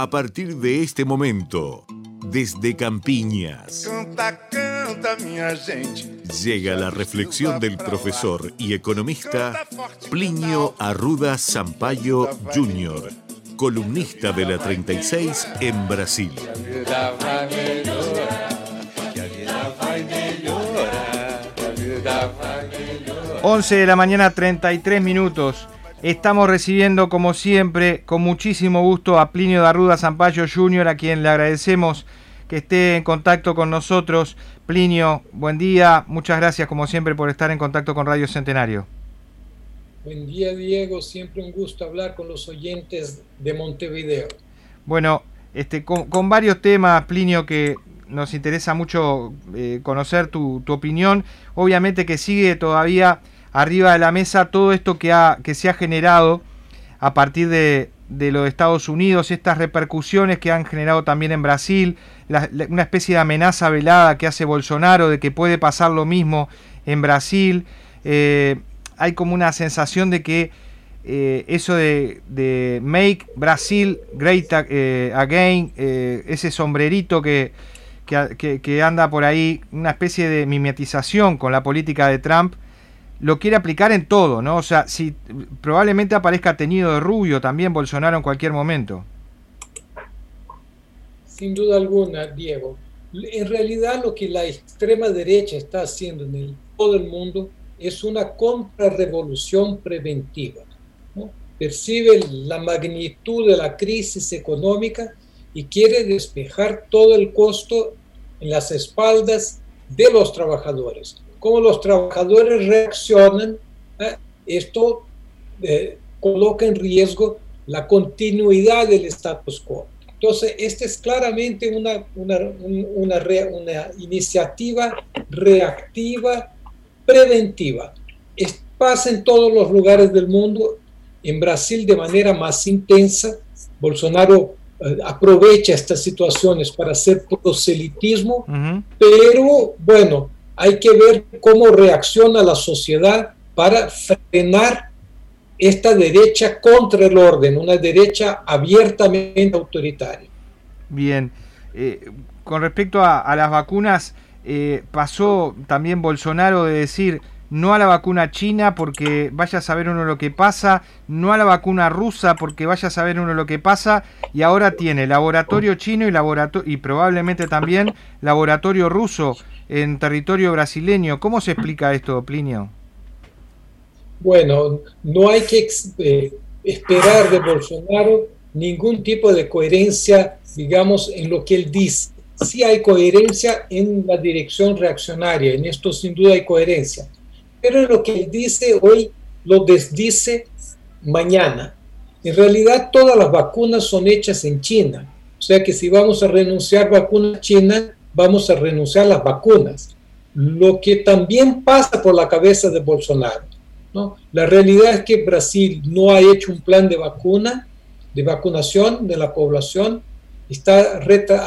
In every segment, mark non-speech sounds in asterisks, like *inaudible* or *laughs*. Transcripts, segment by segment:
A partir de este momento, desde Campiñas, llega la reflexión del profesor y economista Plinio Arruda Sampaio Jr., columnista de la 36 en Brasil. 11 de la mañana 33 minutos. Estamos recibiendo como siempre con muchísimo gusto a Plinio Darruda Zampayo Jr. a quien le agradecemos que esté en contacto con nosotros. Plinio, buen día, muchas gracias como siempre por estar en contacto con Radio Centenario. Buen día Diego, siempre un gusto hablar con los oyentes de Montevideo. Bueno, este, con, varios temas, Plinio, que nos interesa mucho eh, conocer tu, tu opinión. Obviamente que sigue todavía arriba de la mesa todo esto que, ha, que se ha generado a partir de, de los Estados Unidos, estas repercusiones que han generado también en Brasil, una especie de amenaza velada que hace Bolsonaro de que puede pasar lo mismo en Brasil. Eh, hay como una sensación de que eh, eso de, de, Make Brasil Great eh, Again, ese sombrerito que, que, que anda por ahí, una especie de mimetización con la política de Trump, lo quiere aplicar en todo, ¿no? O sea, si probablemente aparezca tenido de rubio también Bolsonaro en cualquier momento. Sin duda alguna, Diego. En realidad lo que la extrema derecha está haciendo en todo el mundo es una contrarrevolución preventiva. Percibe la magnitud de la crisis económica y quiere despejar todo el costo en las espaldas de los trabajadores cómo los trabajadores reaccionan, ¿eh? esto eh, coloca en riesgo la continuidad del status quo. Entonces, esta es claramente una, una, una, una iniciativa reactiva, preventiva. pasa en todos los lugares del mundo, en Brasil de manera más intensa. Bolsonaro eh, aprovecha estas situaciones para hacer proselitismo, pero bueno, hay que ver cómo reacciona la sociedad para frenar esta derecha contra el orden, una derecha abiertamente autoritaria. Bien, eh, con respecto a, las vacunas, eh, pasó también Bolsonaro de decir no a la vacuna china porque vaya a saber uno lo que pasa, no a la vacuna rusa porque vaya a saber uno lo que pasa, y ahora tiene laboratorio chino y, laboratorio, y probablemente también laboratorio ruso en territorio brasileño. ¿Cómo se explica esto, Plinio? Bueno, no hay que eh, esperar de Bolsonaro ningún tipo de coherencia, digamos, en lo que él dice. Sí hay coherencia en la dirección reaccionaria, en esto sin duda hay coherencia, pero lo que él dice hoy lo desdice mañana. En realidad todas las vacunas son hechas en China, o sea que si vamos a renunciar a vacunas chinas, vamos a renunciar a las vacunas. Lo que también pasa por la cabeza de Bolsonaro. ¿no? La realidad es que Brasil no ha hecho un plan de vacuna, de vacunación de la población, está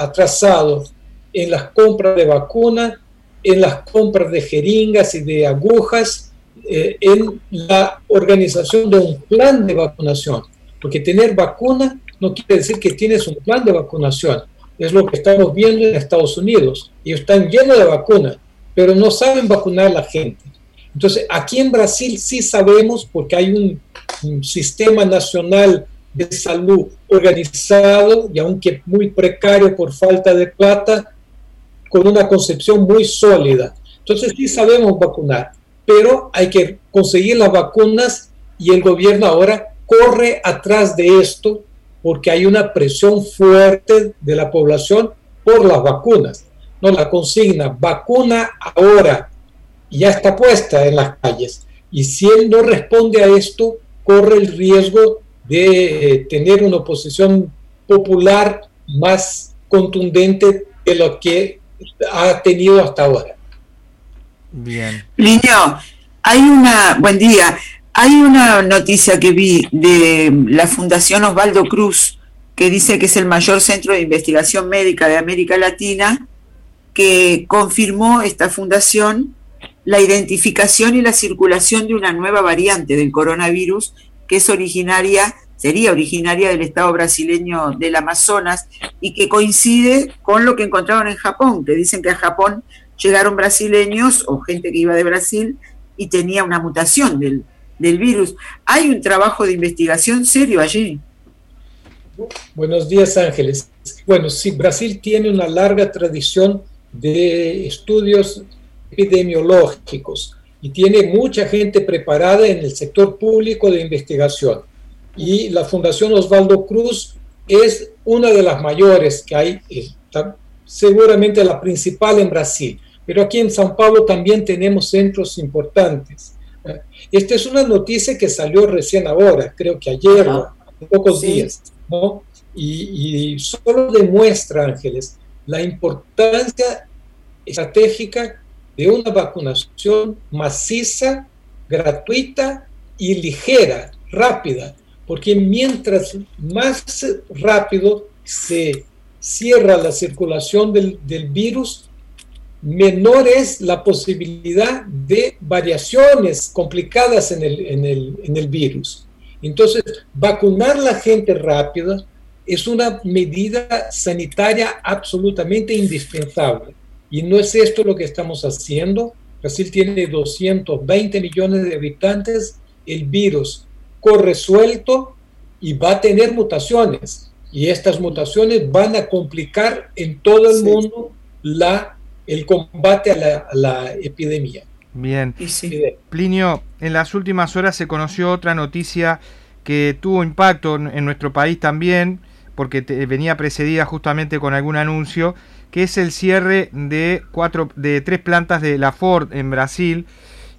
atrasado en las compras de vacunas, en las compras de jeringas y de agujas, eh, en la organización de un plan de vacunación. Porque tener vacuna no quiere decir que tienes un plan de vacunación es lo que estamos viendo en Estados Unidos. y están llenos de vacunas, pero no saben vacunar a la gente. Entonces, aquí en Brasil sí sabemos, porque hay un, sistema nacional de salud organizado y aunque muy precario por falta de plata, con una concepción muy sólida. Entonces sí sabemos vacunar, pero hay que conseguir las vacunas y el gobierno ahora corre atrás de esto porque hay una presión fuerte de la población por las vacunas. No la consigna, vacuna ahora, ya está puesta en las calles. Y si él no responde a esto, corre el riesgo de eh, tener una oposición popular más contundente de lo que ha tenido hasta ahora. Bien. Liño, hay una, buen día, hay una noticia que vi de la Fundación Osvaldo Cruz, que dice que es el mayor centro de investigación médica de América Latina, que confirmó esta fundación la identificación y la circulación de una nueva variante del coronavirus que es originaria sería originaria del estado brasileño del Amazonas y que coincide con lo que encontraron en Japón, que dicen que a Japón llegaron brasileños o gente que iba de Brasil y tenía una mutación del, del virus. Hay un trabajo de investigación serio allí. Buenos días, Ángeles. Bueno, sí, Brasil tiene una larga tradición de estudios epidemiológicos y tiene mucha gente preparada en el sector público de investigación. Y la Fundación Osvaldo Cruz es una de las mayores que hay, seguramente la principal en Brasil, pero aquí en San Paulo también tenemos centros importantes. Esta es una noticia que salió recién ahora, creo que ayer, en pocos días, ¿no? Y, y solo demuestra, Ángeles, la importancia estratégica de una vacunación maciza, gratuita y ligera, rápida, porque mientras más rápido se cierra la circulación del, del virus, menor es la posibilidad de variaciones complicadas en el, virus. Entonces, vacunar la gente rápida es una medida sanitaria absolutamente indispensable. Y no es esto lo que estamos haciendo. Brasil tiene 220 millones de habitantes, el virus corre suelto y va a tener mutaciones. Y estas mutaciones van a complicar en todo el mundo la el combate a la, epidemia. Bien. Plinio, en las últimas horas se conoció otra noticia que tuvo impacto en, nuestro país también, porque venía precedida justamente con algún anuncio, que es el cierre de cuatro, de tres plantas de la Ford en Brasil.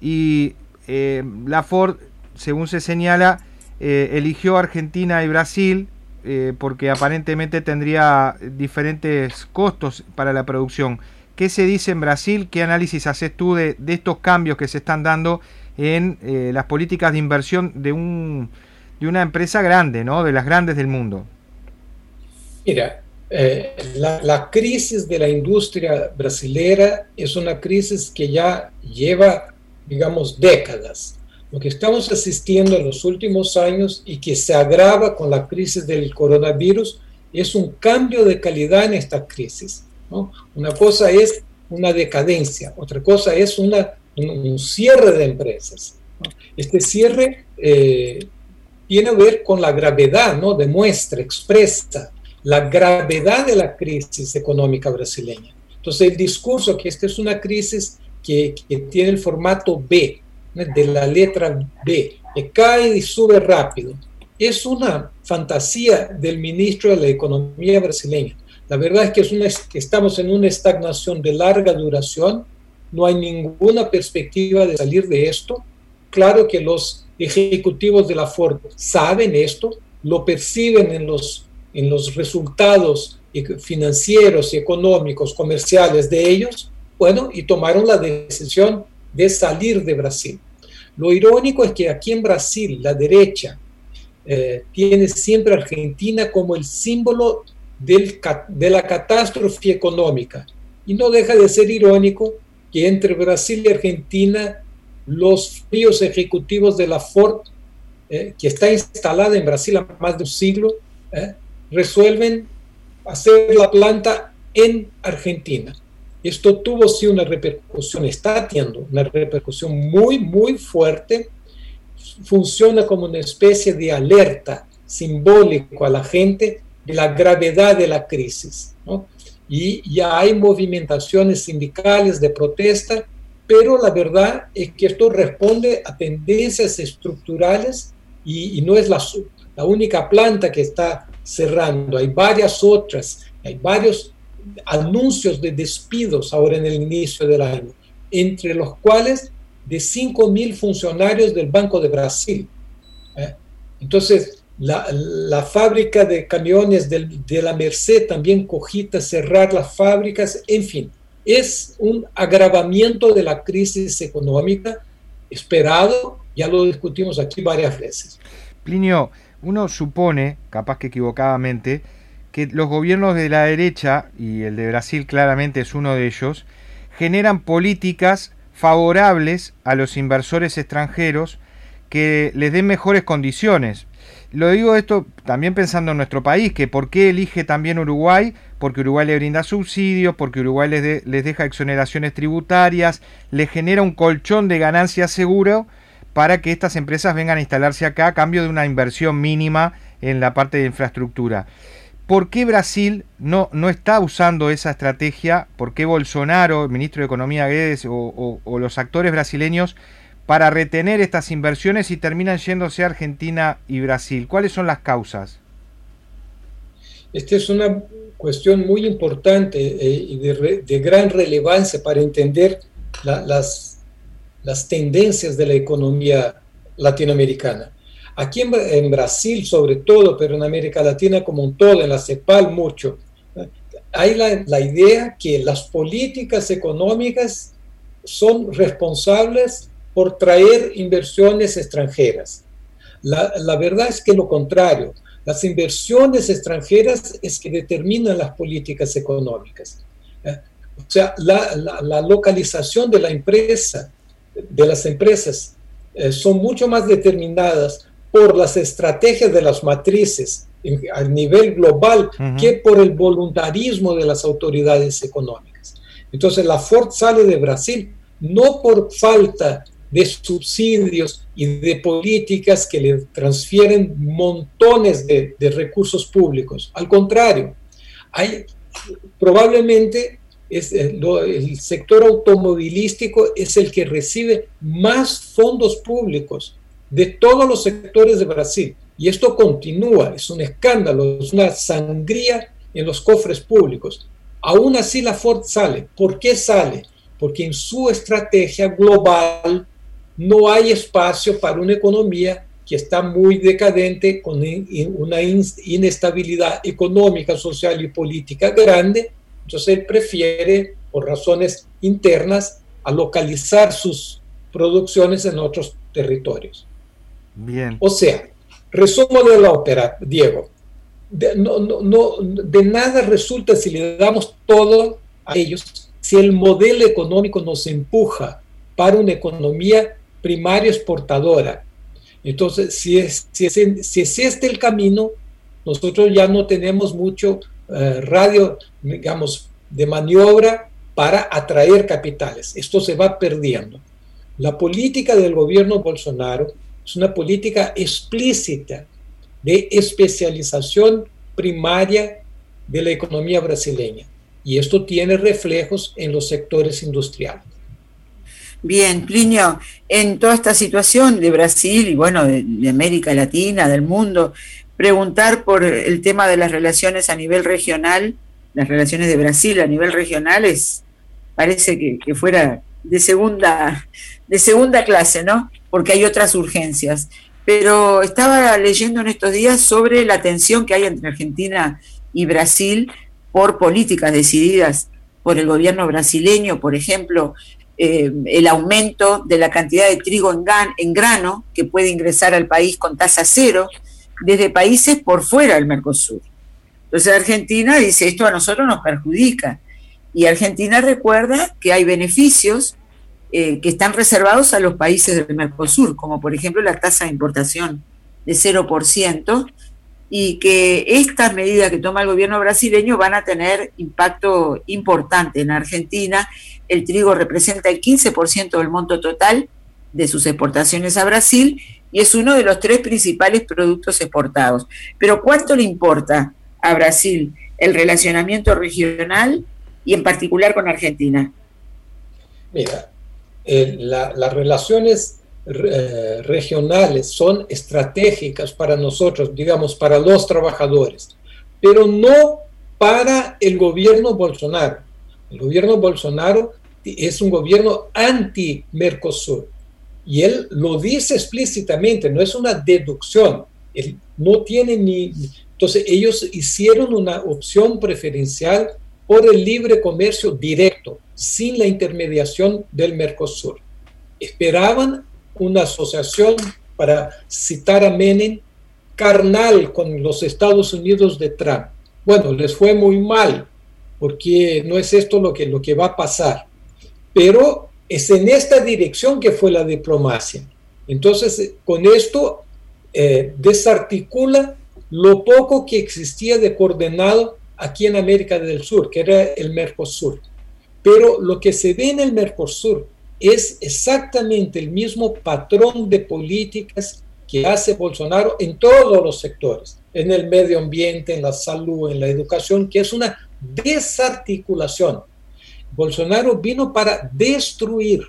Y eh, la Ford, según se señala, eh, eligió Argentina y Brasil eh, porque aparentemente tendría diferentes costos para la producción. ¿Qué se dice en Brasil? ¿Qué análisis haces tú de, estos cambios que se están dando en eh, las políticas de inversión de, un, de una empresa grande, ¿no? de las grandes del mundo? Mira, eh, la, crisis de la industria brasilera es una crisis que ya lleva, digamos, décadas. Lo que estamos asistiendo en los últimos años y que se agrava con la crisis del coronavirus es un cambio de calidad en esta crisis. Una cosa es una decadencia, otra cosa es una, un, cierre de empresas. Este cierre eh, tiene que ver con la gravedad, ¿no? demuestra, expresa la gravedad de la crisis económica brasileña. Entonces el discurso que esta es una crisis que, que tiene el formato B, de la letra B, que cae y sube rápido, es una fantasía del ministro de la Economía brasileña. La verdad es que, es una, estamos en una estagnación de larga duración, no hay ninguna perspectiva de salir de esto. Claro que los ejecutivos de la Ford saben esto, lo perciben en los, en los resultados financieros y económicos, comerciales de ellos, bueno, y tomaron la decisión de salir de Brasil. Lo irónico es que aquí en Brasil la derecha eh, tiene siempre a Argentina como el símbolo de la catástrofe económica. Y no deja de ser irónico que entre Brasil y Argentina los fríos ejecutivos de la Ford, eh, que está instalada en Brasil a más de un siglo, eh, resuelven hacer la planta en Argentina. Esto tuvo sí una repercusión, está teniendo una repercusión muy, muy fuerte. Funciona como una especie de alerta simbólico a la gente la gravedad de la crisis. Y ya hay movimentaciones sindicales de protesta, pero la verdad es que esto responde a tendencias estructurales y, no es la, la única planta que está cerrando, hay varias otras, hay varios anuncios de despidos ahora en el inicio del año, entre los cuales de 5 mil funcionarios del Banco de Brasil. ¿eh? Entonces, la, fábrica de camiones de la Merced también cogita cerrar las fábricas, en fin, es un agravamiento de la crisis económica esperado, ya lo discutimos aquí varias veces. Plinio, uno supone, capaz que equivocadamente, que los gobiernos de la derecha, y el de Brasil claramente es uno de ellos, generan políticas favorables a los inversores extranjeros que les den mejores condiciones Lo digo esto también pensando en nuestro país, que por qué elige también Uruguay, porque Uruguay le brinda subsidios, porque Uruguay les, les deja exoneraciones tributarias, le genera un colchón de ganancias seguro para que estas empresas vengan a instalarse acá a cambio de una inversión mínima en la parte de infraestructura. ¿Por qué Brasil no, no está usando esa estrategia? ¿Por qué Bolsonaro, el ministro de Economía Guedes o, los actores brasileños para retener estas inversiones y terminan yéndose a Argentina y Brasil? ¿Cuáles son las causas? Esta es una cuestión muy importante eh, y de, gran relevancia para entender las, las tendencias de la economía latinoamericana. Aquí en, Brasil sobre todo, pero en América Latina como un todo, en la CEPAL mucho, hay la, idea que las políticas económicas son responsables por traer inversiones extranjeras. La, la, verdad es que lo contrario, las inversiones extranjeras es que determinan las políticas económicas. ¿eh? O sea, la, la, localización de la empresa, de las empresas, eh, son mucho más determinadas por las estrategias de las matrices a nivel global que por el voluntarismo de las autoridades económicas. Entonces la Ford sale de Brasil no por falta de subsidios y de políticas que le transfieren montones de, recursos públicos. Al contrario, hay probablemente es, eh, el sector automovilístico es el que recibe más fondos públicos de todos los sectores de Brasil. Y esto continúa, es un escándalo, es una sangría en los cofres públicos. Aún así la Ford sale. ¿Por qué sale? Porque en su estrategia global no hay espacio para una economía que está muy decadente, con una inestabilidad económica, social y política grande. Entonces él prefiere, por razones internas, a localizar sus producciones en otros territorios. Bien. O sea, resumo de la ópera, Diego. De, no, no, de nada resulta si le damos todo a ellos, si el modelo económico nos empuja para una economía primaria exportadora. Entonces, si es, si es, este el camino, nosotros ya no tenemos mucho eh, radio, digamos, de maniobra para atraer capitales. Esto se va perdiendo. La política del gobierno Bolsonaro es una política explícita de especialización primaria de la economía brasileña. Y esto tiene reflejos en los sectores industriales. Bien, Plinio, en toda esta situación de Brasil y bueno, de, América Latina, del mundo, preguntar por el tema de las relaciones a nivel regional, las relaciones de Brasil a nivel regional es, parece que, que fuera de segunda, de segunda clase, ¿no? porque hay otras urgencias. Pero estaba leyendo en estos días sobre la tensión que hay entre Argentina y Brasil por políticas decididas por el gobierno brasileño, por ejemplo, eh, el aumento de la cantidad de trigo en, en grano que puede ingresar al país con tasa cero desde países por fuera del Mercosur. Entonces Argentina dice, esto a nosotros nos perjudica. Y Argentina recuerda que hay beneficios eh, que están reservados a los países del Mercosur, como por ejemplo la tasa de importación de 0%, y que estas medidas que toma el gobierno brasileño van a tener impacto importante en Argentina. El trigo representa el 15% del monto total de sus exportaciones a Brasil y es uno de los tres principales productos exportados. Pero ¿cuánto le importa a Brasil el relacionamiento regional y en particular con Argentina? Mira, las relaciones eh, regionales son estratégicas para nosotros, digamos, para los trabajadores, pero no para el gobierno Bolsonaro. El gobierno Bolsonaro es un gobierno anti-Mercosur y él lo dice explícitamente, no es una deducción, él no tiene ni... Entonces ellos hicieron una opción preferencial por el libre comercio directo, sin la intermediación del Mercosur. Esperaban una asociación, para citar a Menem, carnal con los Estados Unidos de Trump. Bueno, les fue muy mal, porque no es esto lo que, lo que va a pasar. Pero es en esta dirección que fue la diplomacia. Entonces, con esto eh, desarticula lo poco que existía de coordenado aquí en América del Sur, que era el Mercosur. Pero lo que se ve en el Mercosur es exactamente el mismo patrón de políticas que hace Bolsonaro en todos los sectores, en el medio ambiente, en la salud, en la educación, que es una desarticulación. Bolsonaro vino para destruir,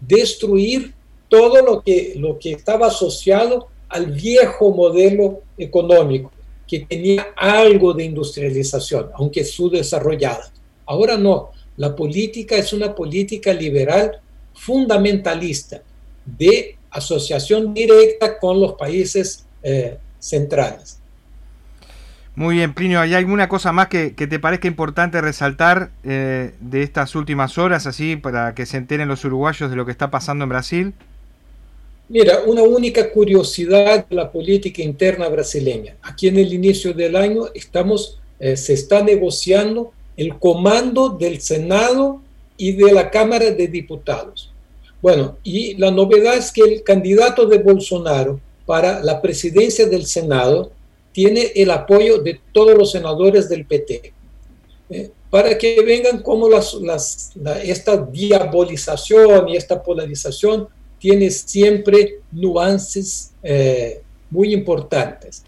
destruir todo lo que, lo que estaba asociado al viejo modelo económico, que tenía algo de industrialización, aunque subdesarrollada. Ahora no, la política es una política liberal fundamentalista de asociación directa con los países eh, centrales. Muy bien, Plinio, ¿hay alguna cosa más que, te parezca importante resaltar eh, de estas últimas horas, así para que se enteren los uruguayos de lo que está pasando en Brasil? Mira, una única curiosidad de la política interna brasileña. Aquí en el inicio del año estamos, eh, se está negociando el comando del Senado y de la Cámara de Diputados. Bueno, y la novedad es que el candidato de Bolsonaro para la presidencia del Senado tiene el apoyo de todos los senadores del PT. Eh, para que vengan como las, esta diabolización y esta polarización tiene siempre nuances eh, muy importantes.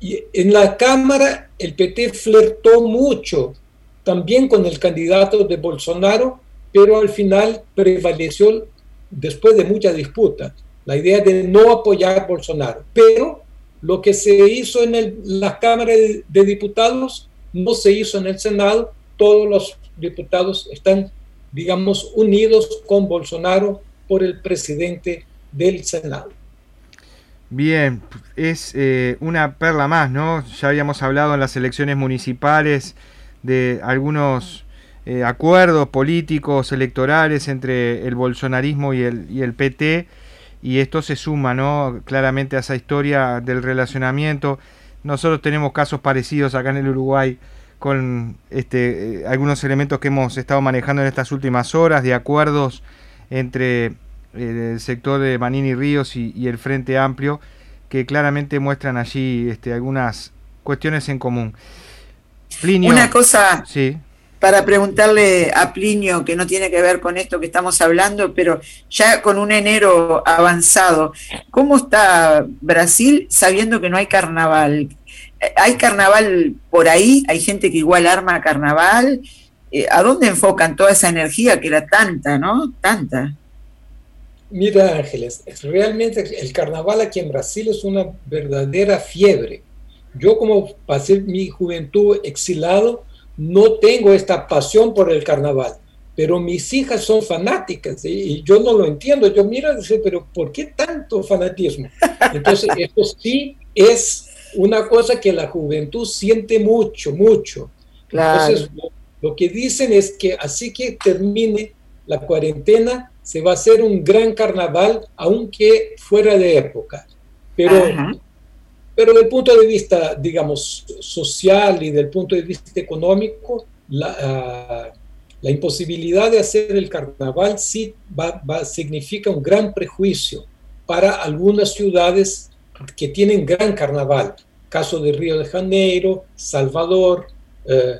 Y en la Cámara el PT flertó mucho también con el candidato de Bolsonaro, pero al final prevaleció, después de mucha disputa, la idea de no apoyar a Bolsonaro. Pero lo que se hizo en la Cámara de Diputados no se hizo en el Senado. Todos los diputados están, digamos, unidos con Bolsonaro por el presidente del Senado. Bien, es eh, una perla más, ¿no? Ya habíamos hablado en las elecciones municipales de algunos eh, acuerdos políticos, electorales entre el bolsonarismo y el, y el PT, y esto se suma, ¿no? Claramente a esa historia del relacionamiento. Nosotros tenemos casos parecidos acá en el Uruguay con este, eh, algunos elementos que hemos estado manejando en estas últimas horas, de acuerdos entre el sector de Manini Ríos y, el Frente Amplio, que claramente muestran allí este, algunas cuestiones en común. Una cosa sí. para preguntarle a Plinio, que no tiene que ver con esto que estamos hablando, pero ya con un enero avanzado, ¿cómo está Brasil sabiendo que no hay carnaval? ¿Hay carnaval por ahí? ¿Hay gente que igual arma carnaval? Eh, ¿a dónde enfocan toda esa energía que era tanta, ¿no? Tanta. Mira, Ángeles, realmente el carnaval aquí en Brasil es una verdadera fiebre. Yo como pasé mi juventud exilado, no tengo esta pasión por el carnaval, pero mis hijas son fanáticas y yo no lo entiendo. Yo miro y digo, pero ¿por qué tanto fanatismo? Entonces, *laughs* esto sí es una cosa que la juventud siente mucho, mucho. Entonces, lo que dicen es que así que termine la cuarentena, se va a hacer un gran carnaval, aunque fuera de época. Pero, pero desde el punto de vista, digamos, social y del punto de vista económico, la, ah, la imposibilidad de hacer el carnaval sí va, va, significa un gran prejuicio para algunas ciudades que tienen gran carnaval. Caso de Río de Janeiro, Salvador, eh,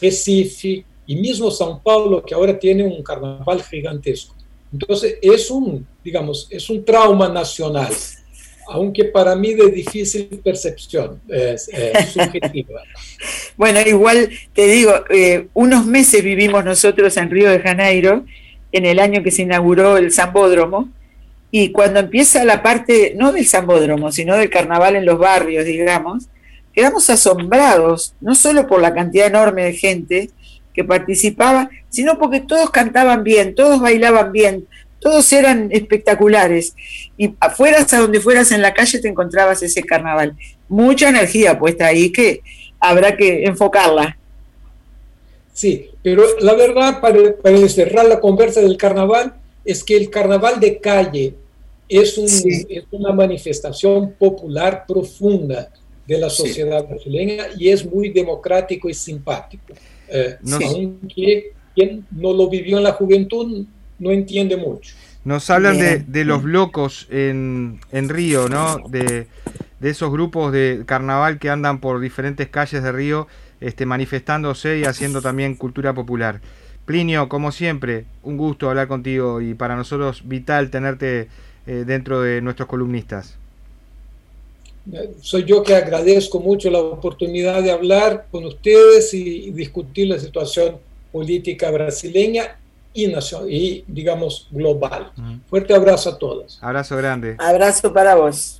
Recife y mismo São Paulo, que ahora tiene un carnaval gigantesco. Entonces, es un, digamos, es un trauma nacional, aunque para mí de difícil percepción subjetiva. *laughs* bueno, igual te digo, eh, unos meses vivimos nosotros en Río de Janeiro, en el año que se inauguró el Zambódromo, y cuando empieza la parte, no del Zambódromo, sino del carnaval en los barrios, digamos, quedamos asombrados, no solo por la cantidad enorme de gente que participaba, sino porque todos cantaban bien, todos bailaban bien, todos eran espectaculares. Y afueras a donde fueras en la calle te encontrabas ese carnaval. Mucha energía puesta ahí que habrá que enfocarla. Sí, pero la verdad, para, para cerrar la conversa del carnaval, es que el carnaval de calle es, un, es una manifestación popular profunda de la sociedad brasileña y es muy democrático y simpático. Eh, no, aunque quien no lo vivió en la juventud no entiende mucho. Nos hablan de, los blocos en, en Río, ¿no? De, de, esos grupos de carnaval que andan por diferentes calles de Río este, manifestándose y haciendo también cultura popular. Plinio, como siempre, un gusto hablar contigo y para nosotros vital tenerte eh, dentro de nuestros columnistas. Soy yo que agradezco mucho la oportunidad de hablar con ustedes y discutir la situación política brasileña y, y digamos, global. Fuerte abrazo a todos. Abrazo grande. Abrazo para vos.